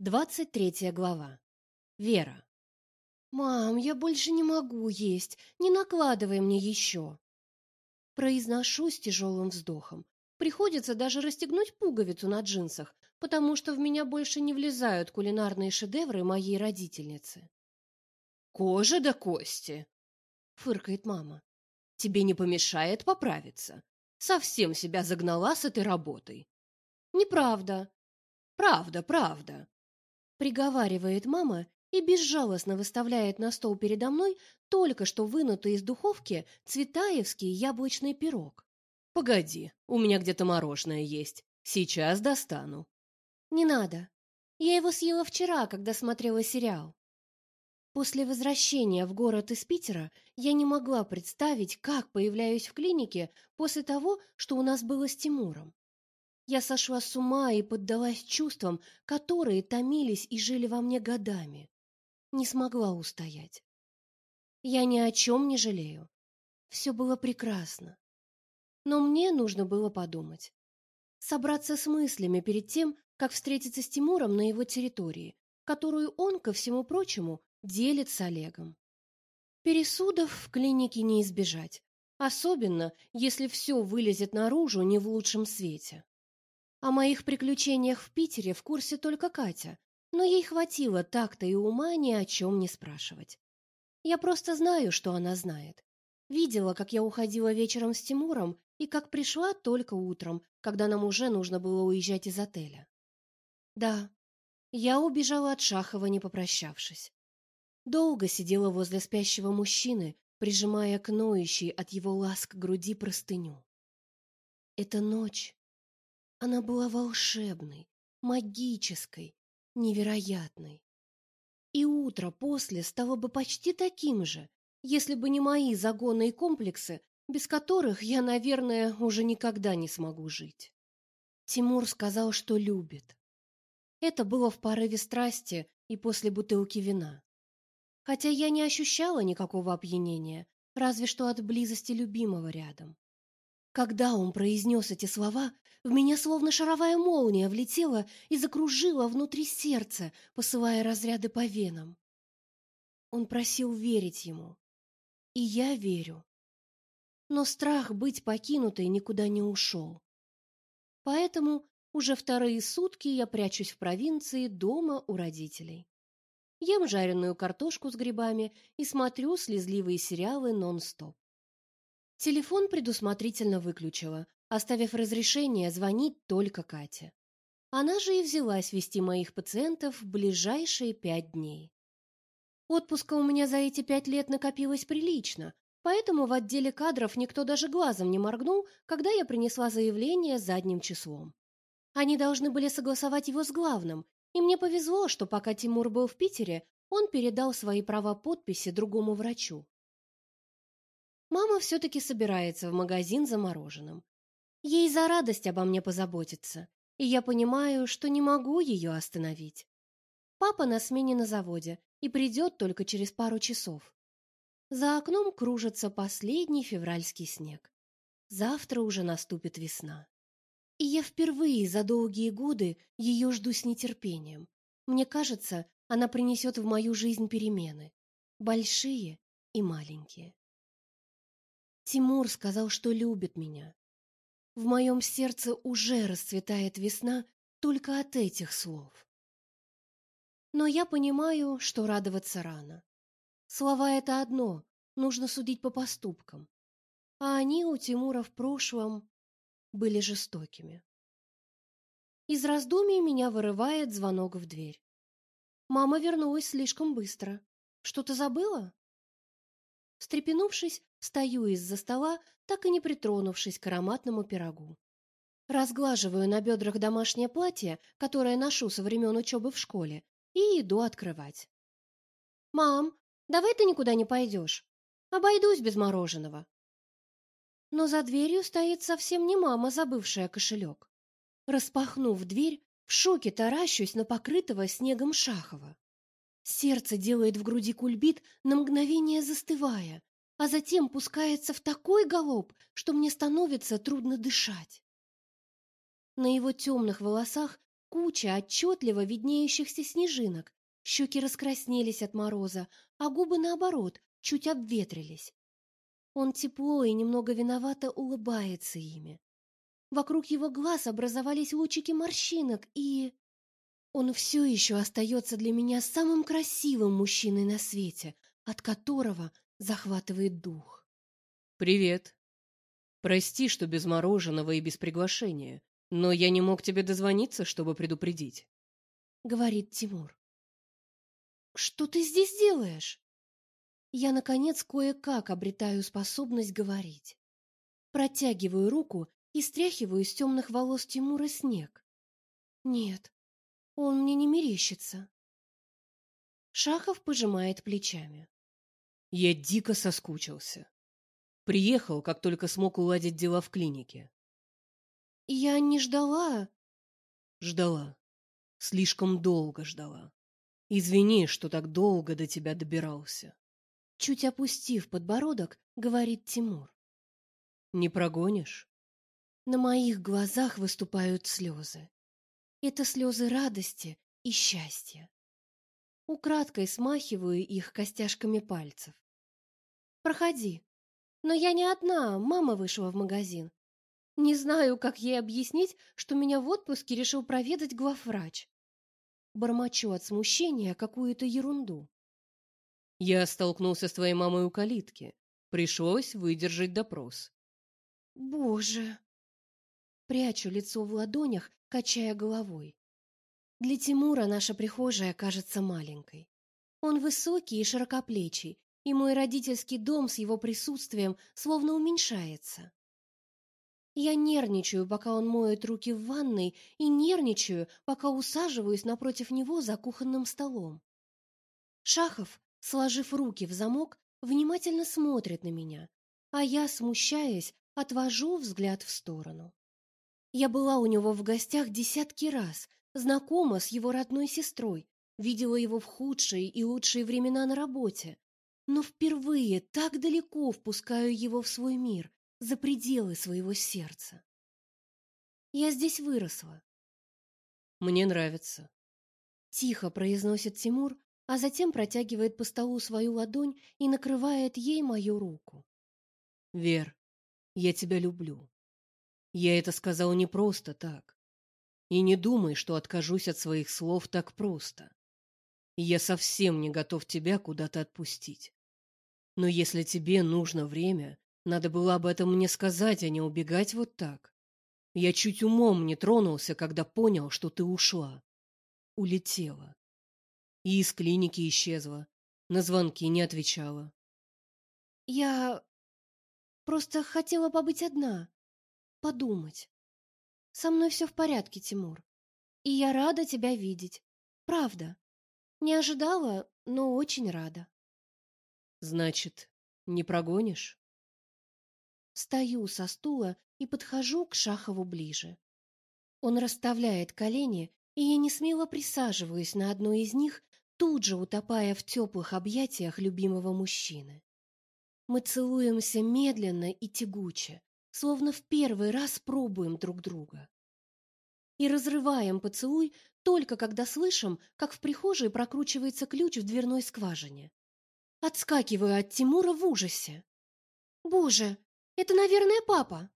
Двадцать третья глава. Вера. «Мам, я больше не могу есть. Не накладывай мне еще!» Произношу с тяжелым вздохом. Приходится даже расстегнуть пуговицу на джинсах, потому что в меня больше не влезают кулинарные шедевры моей родительницы. «Кожа до кости!» — фыркает мама. «Тебе не помешает поправиться. Совсем себя загнала с этой работой». «Неправда». «Правда, правда», — приговаривает мама и безжалостно выставляет на стол передо мной только что вынутый из духовки цветаевский яблочный пирог. «Погоди, у меня где-то мороженое есть. Сейчас достану». «Не надо. Я его съела вчера, когда смотрела сериал». После возвращения в город из Питера я не могла представить, как появляюсь в клинике после того, что у нас было с Тимуром. Я сошла с ума и поддалась чувствам, которые томились и жили во мне годами не смогла устоять. Я ни о чем не жалею. Все было прекрасно. Но мне нужно было подумать. Собраться с мыслями перед тем, как встретиться с Тимуром на его территории, которую он, ко всему прочему, делит с Олегом. Пересудов в клинике не избежать, особенно если все вылезет наружу не в лучшем свете. О моих приключениях в Питере в курсе только Катя, но ей хватило так-то и ума ни о чем не спрашивать. Я просто знаю, что она знает. Видела, как я уходила вечером с Тимуром и как пришла только утром, когда нам уже нужно было уезжать из отеля. Да, я убежала от Шахова, не попрощавшись. Долго сидела возле спящего мужчины, прижимая к ноющей от его ласк груди простыню. Эта ночь, она была волшебной, магической, невероятной. И утро после стало бы почти таким же, если бы не мои загоны и комплексы, без которых я, наверное, уже никогда не смогу жить. Тимур сказал, что любит. Это было в порыве страсти и после бутылки вина. Хотя я не ощущала никакого опьянения, разве что от близости любимого рядом. Когда он произнес эти слова, в меня словно шаровая молния влетела и закружила внутри сердца, посылая разряды по венам. Он просил верить ему. И я верю. Но страх быть покинутой никуда не ушел. Поэтому уже вторые сутки я прячусь в провинции дома у родителей. Ем жареную картошку с грибами и смотрю слезливые сериалы нон-стоп. Телефон предусмотрительно выключила, оставив разрешение звонить только Кате. Она же и взялась вести моих пациентов в ближайшие пять дней. Отпуска у меня за эти пять лет накопилось прилично, поэтому в отделе кадров никто даже глазом не моргнул, когда я принесла заявление задним числом. Они должны были согласовать его с главным, и мне повезло, что пока Тимур был в Питере, он передал свои права подписи другому врачу. Мама все-таки собирается в магазин за мороженым. Ей за радость обо мне позаботиться, и я понимаю, что не могу ее остановить. Папа на смене на заводе и придет только через пару часов. За окном кружится последний февральский снег. Завтра уже наступит весна. И я впервые за долгие годы ее жду с нетерпением. Мне кажется, она принесет в мою жизнь перемены, большие и маленькие. Тимур сказал, что любит меня. В моем сердце уже расцветает весна только от этих слов. Но я понимаю, что радоваться рано. Слова — это одно, нужно судить по поступкам. А они у Тимура в прошлом были жестокими. Из раздумий меня вырывает звонок в дверь. Мама вернулась слишком быстро. Что-то забыла? Встрепенувшись, Стою из-за стола, так и не притронувшись к ароматному пирогу. Разглаживаю на бедрах домашнее платье, которое ношу со времен учебы в школе, и иду открывать. «Мам, давай ты никуда не пойдешь. Обойдусь без мороженого». Но за дверью стоит совсем не мама, забывшая кошелек. Распахнув дверь, в шоке таращусь на покрытого снегом Шахова. Сердце делает в груди кульбит, на мгновение застывая, а затем пускается в такой галоп, что мне становится трудно дышать. На его темных волосах куча отчетливо виднеющихся снежинок. Щеки раскраснелись от мороза, а губы, наоборот, чуть обветрились. Он тепло и немного виновато улыбается ими. Вокруг его глаз образовались лучики морщинок, и... Он все еще остается для меня самым красивым мужчиной на свете, от которого захватывает дух. «Привет. Прости, что без мороженого и без приглашения, но я не мог тебе дозвониться, чтобы предупредить», — говорит Тимур. «Что ты здесь делаешь?» Я, наконец, кое-как обретаю способность говорить. Протягиваю руку и стряхиваю с темных волос Тимура снег. Нет, он мне не мерещится. Шахов пожимает плечами. Я дико соскучился. Приехал, как только смог уладить дела в клинике. Я не ждала. Ждала. Слишком долго ждала. Извини, что так долго до тебя добирался. Чуть опустив подбородок, говорит Тимур. Не прогонишь? На моих глазах выступают слезы. Это слезы радости и счастья. Украдкой смахиваю их костяшками пальцев. Проходи. Но я не одна, мама вышла в магазин. Не знаю, как ей объяснить, что меня в отпуске решил проведать главврач. Бормочу от смущения какую-то ерунду. Я столкнулся с твоей мамой у калитки. Пришлось выдержать допрос. Боже. Прячу лицо в ладонях, качая головой. Для Тимура наша прихожая кажется маленькой. Он высокий и широкоплечий, и мой родительский дом с его присутствием словно уменьшается. Я нервничаю, пока он моет руки в ванной, и нервничаю, пока усаживаюсь напротив него за кухонным столом. Шахов сложив руки в замок, внимательно смотрит на меня, а я, смущаясь, отвожу взгляд в сторону. Я была у него в гостях десятки раз, знакома с его родной сестрой, видела его в худшие и лучшие времена на работе, но впервые так далеко впускаю его в свой мир, за пределы своего сердца. Я здесь выросла. Мне нравится. Тихо произносит Тимур, а затем протягивает по столу свою ладонь и накрывает ей мою руку. Вер, я тебя люблю. Я это сказал не просто так. И не думай, что откажусь от своих слов так просто. Я совсем не готов тебя куда-то отпустить. Но если тебе нужно время, надо было об этом мне сказать, а не убегать вот так. Я чуть умом не тронулся, когда понял, что ты ушла. Улетела. И из клиники исчезла. На звонки не отвечала. Я просто хотела побыть одна, подумать. Со мной все в порядке, Тимур. И я рада тебя видеть. Правда. Не ожидала, но очень рада. Значит, не прогонишь? Стою со стула и подхожу к Шахову ближе. Он расставляет колени, и я не смело присаживаюсь на одно из них, тут же утопая в теплых объятиях любимого мужчины. Мы целуемся медленно и тягуче, словно в первый раз пробуем друг друга. И разрываем поцелуй только когда слышим, как в прихожей прокручивается ключ в дверной скважине. Отскакиваю от Тимура в ужасе. Боже, это, наверное, папа.